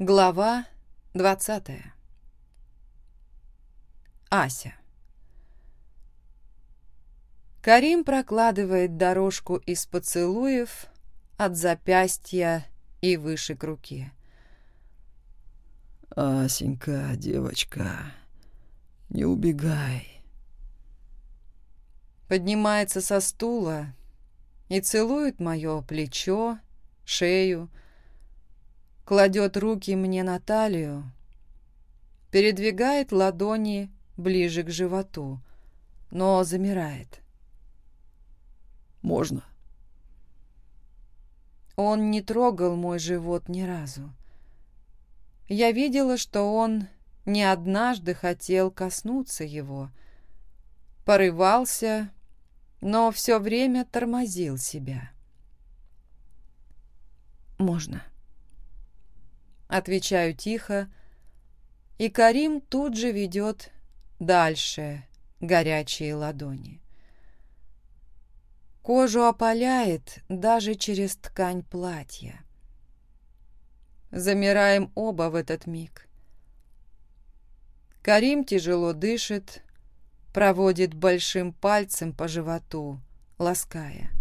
Глава двадцатая. Ася. Карим прокладывает дорожку из поцелуев от запястья и выше к руке. «Асенька, девочка, не убегай». Поднимается со стула и целует мое плечо, шею, Кладет руки мне на талию, передвигает ладони ближе к животу, но замирает. «Можно?» Он не трогал мой живот ни разу. Я видела, что он не однажды хотел коснуться его. Порывался, но все время тормозил себя. «Можно» отвечаю тихо, и Карим тут же ведет дальше горячие ладони. Кожу опаляет даже через ткань платья. Замираем оба в этот миг. Карим тяжело дышит, проводит большим пальцем по животу, лаская —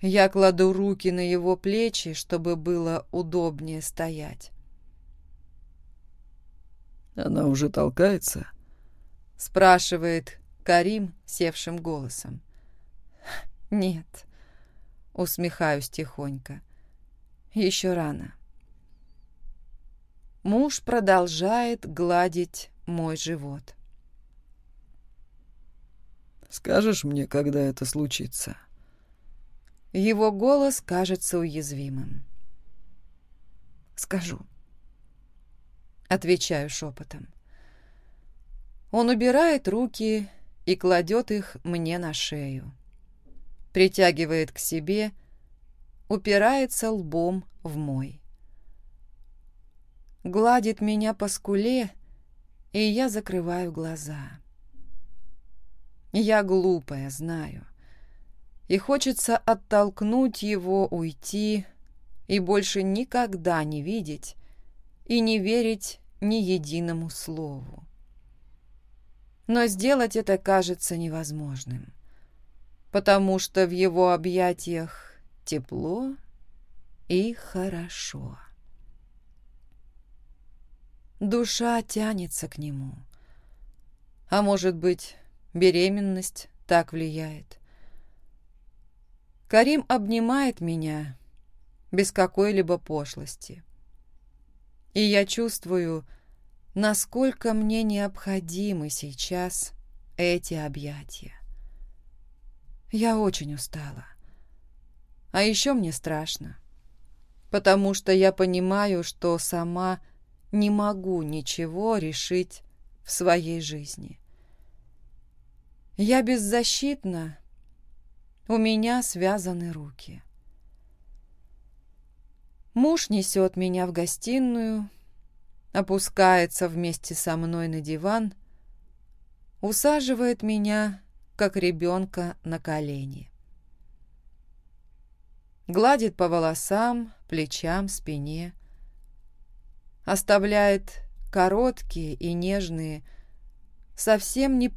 Я кладу руки на его плечи, чтобы было удобнее стоять. «Она уже толкается?» — спрашивает Карим севшим голосом. «Нет», — усмехаюсь тихонько. «Еще рано». Муж продолжает гладить мой живот. «Скажешь мне, когда это случится?» Его голос кажется уязвимым. «Скажу». Отвечаю шепотом. Он убирает руки и кладет их мне на шею. Притягивает к себе, упирается лбом в мой. Гладит меня по скуле, и я закрываю глаза. Я глупая, знаю и хочется оттолкнуть его, уйти и больше никогда не видеть и не верить ни единому слову. Но сделать это кажется невозможным, потому что в его объятиях тепло и хорошо. Душа тянется к нему. А может быть, беременность так влияет. Карим обнимает меня без какой-либо пошлости. И я чувствую, насколько мне необходимы сейчас эти объятия. Я очень устала. А еще мне страшно, потому что я понимаю, что сама не могу ничего решить в своей жизни. Я беззащитна у меня связаны руки. Муж несет меня в гостиную, опускается вместе со мной на диван, усаживает меня, как ребенка, на колени. Гладит по волосам, плечам, спине. Оставляет короткие и нежные, совсем не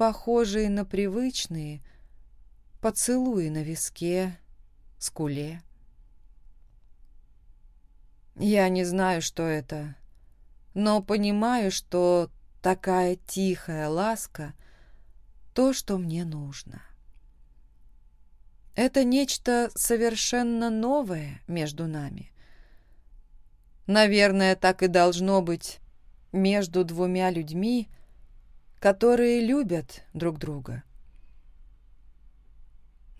похожие на привычные, поцелуи на виске, скуле. Я не знаю, что это, но понимаю, что такая тихая ласка — то, что мне нужно. Это нечто совершенно новое между нами. Наверное, так и должно быть между двумя людьми, которые любят друг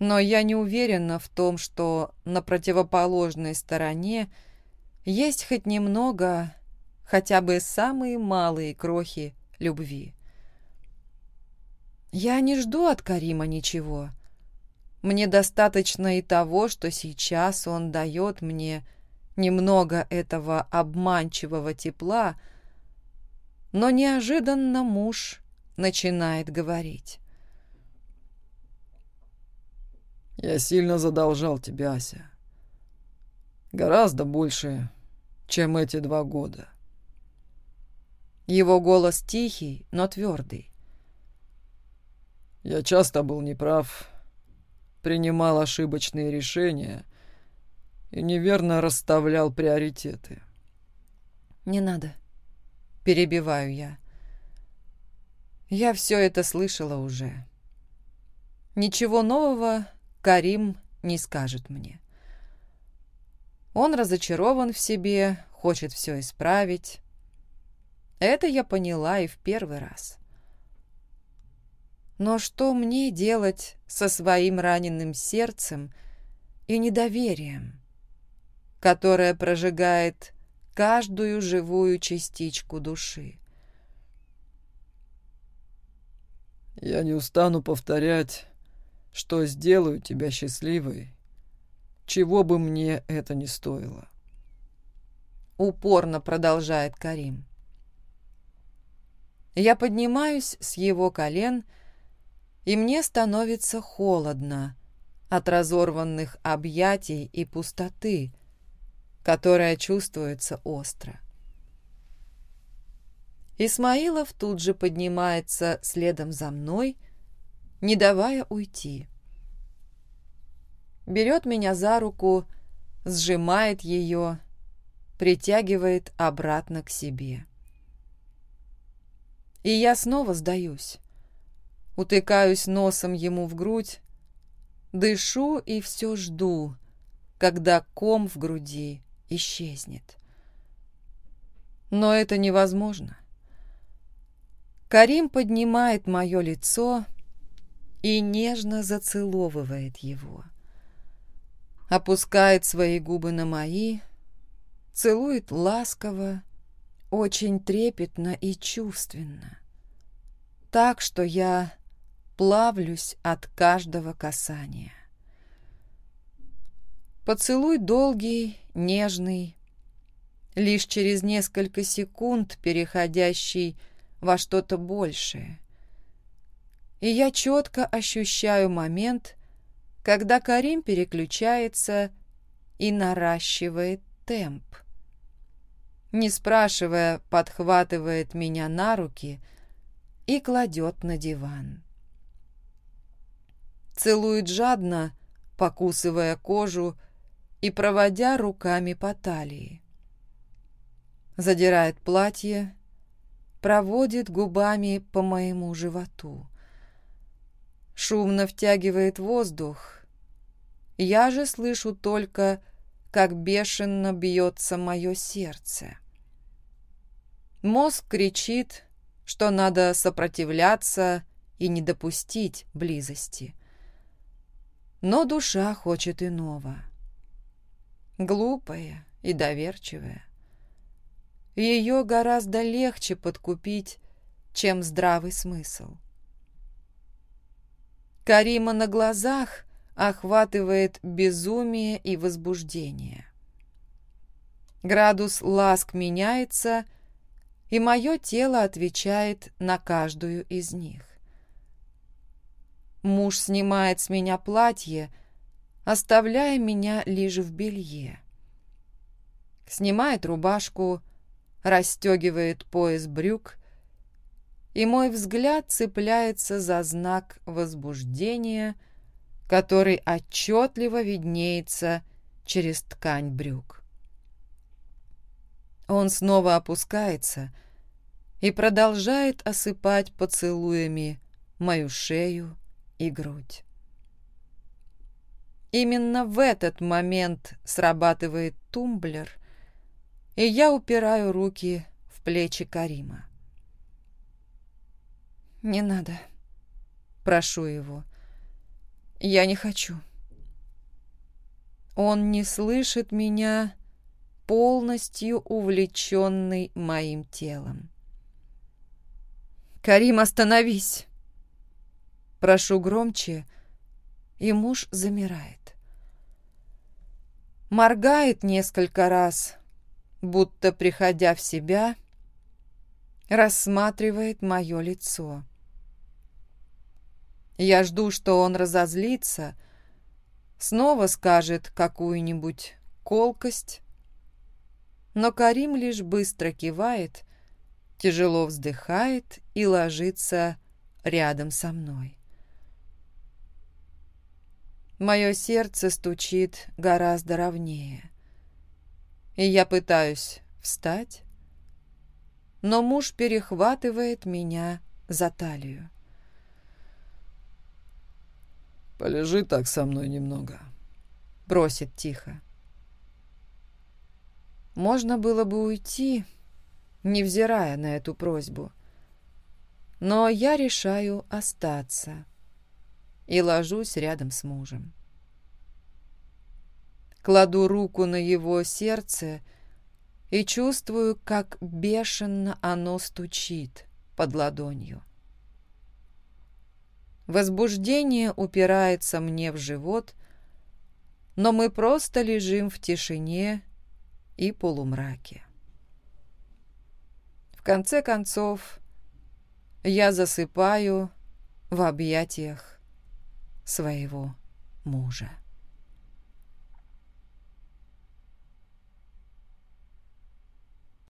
друга. Но я не уверена в том, что на противоположной стороне есть хоть немного, хотя бы самые малые крохи любви. Я не жду от Карима ничего. Мне достаточно и того, что сейчас он дает мне немного этого обманчивого тепла, но неожиданно муж начинает говорить. Я сильно задолжал тебя, Ася. Гораздо больше, чем эти два года. Его голос тихий, но твердый. Я часто был неправ, принимал ошибочные решения и неверно расставлял приоритеты. «Не надо», — перебиваю я. Я все это слышала уже. Ничего нового Карим не скажет мне. Он разочарован в себе, хочет все исправить. Это я поняла и в первый раз. Но что мне делать со своим раненым сердцем и недоверием, которое прожигает каждую живую частичку души? Я не устану повторять, что сделаю тебя счастливой, чего бы мне это ни стоило. Упорно продолжает Карим. Я поднимаюсь с его колен, и мне становится холодно от разорванных объятий и пустоты, которая чувствуется остро. Исмаилов тут же поднимается следом за мной — не давая уйти. Берет меня за руку, сжимает ее, притягивает обратно к себе. И я снова сдаюсь утыкаюсь носом ему в грудь, дышу и все жду, когда ком в груди исчезнет. Но это невозможно. Карим поднимает мое лицо и нежно зацеловывает его. Опускает свои губы на мои, целует ласково, очень трепетно и чувственно. Так что я плавлюсь от каждого касания. Поцелуй долгий, нежный, лишь через несколько секунд переходящий во что-то большее. И я четко ощущаю момент, когда Карим переключается и наращивает темп. Не спрашивая, подхватывает меня на руки и кладет на диван целует жадно, покусывая кожу и проводя руками по талии. Задирает платье, проводит губами по моему животу. шумно втягивает воздух. Я же слышу только, как бешено бьется мое сердце. Мозг кричит, что надо сопротивляться и не допустить близости. Но душа хочет иного. Глупая и доверчивая. Ее гораздо легче подкупить, чем здравый смысл. Карима на глазах охватывает безумие и возбуждение. Градус ласк меняется, и мое тело отвечает на каждую из них. Муж снимает с меня платье, оставляя меня лишь в белье. Снимает рубашку, расстегивает пояс брюк, и мой взгляд цепляется за знак возбуждения, который отчетливо виднеется через ткань брюк. Он снова опускается и продолжает осыпать поцелуями мою шею, и грудь. Именно в этот момент срабатывает тумблер, и я упираю руки в плечи Карима. «Не надо», — прошу его. «Я не хочу». Он не слышит меня, полностью увлеченный моим телом. «Карим, остановись!» Прошу громче, и муж замирает. Моргает несколько раз, будто приходя в себя, рассматривает мое лицо. Я жду, что он разозлится, снова скажет какую-нибудь колкость, Но Карим лишь быстро кивает, тяжело вздыхает и ложится рядом со мной. Мое сердце стучит гораздо ровнее. И я пытаюсь встать, но муж перехватывает меня за талию. Полежи так со мной немного. Просит тихо. Можно было бы уйти, невзирая на эту просьбу. Но я решаю остаться и ложусь рядом с мужем. Кладу руку на его сердце и чувствую, как бешено оно стучит под ладонью. Возбуждение упирается мне в живот, но мы просто лежим в тишине и полумраке. В конце концов, я засыпаю в объятиях своего мужа.